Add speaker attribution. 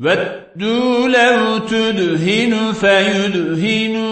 Speaker 1: وَدُّوا لَوْ تُدْهِنُ فَيُدْهِنُ